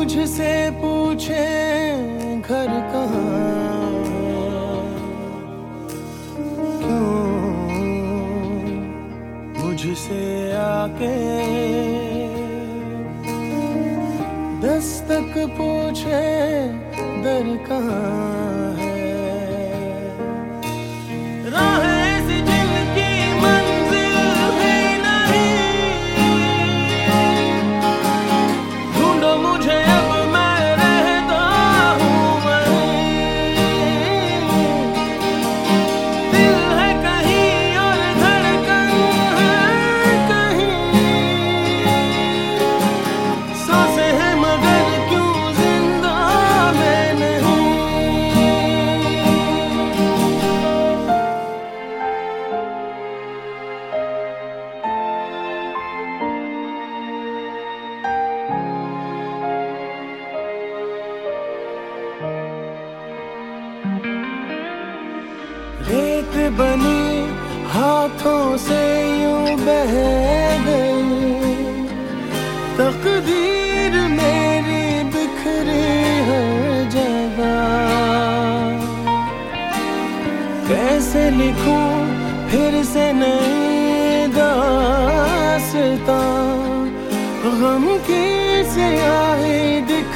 मुझसे पूछे घर कहाँ? क्यों मुझसे आके दस्तक पूछे दर कहाँ है? बनी, हाथों से यूँ बह गई तकदीर मेरी बिखरी हर जगह। कैसे लिखूं फिर से नई दास्तां? गम की आई दिख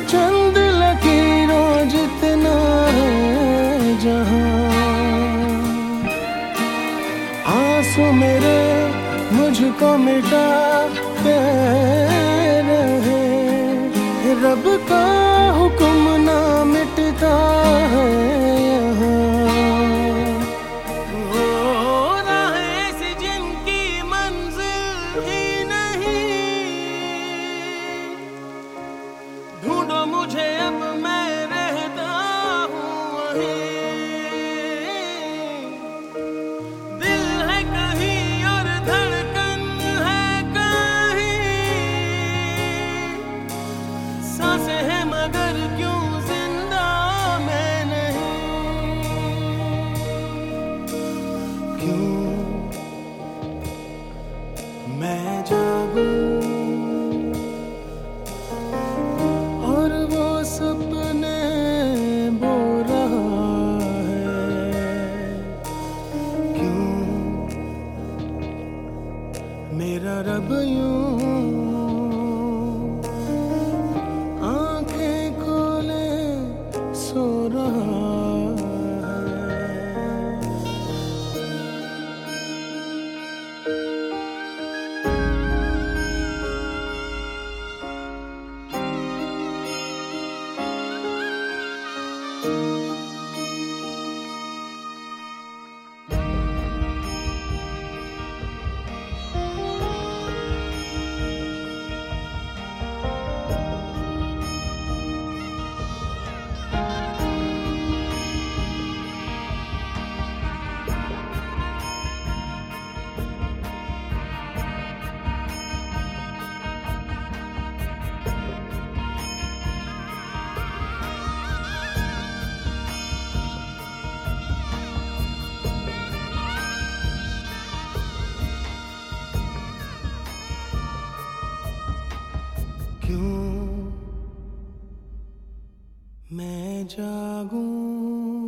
चंद लकीरों जितना है जहाँ। आँसू मेरे मुझको मिटा रहे। रब का I'm gonna मैं जागूं।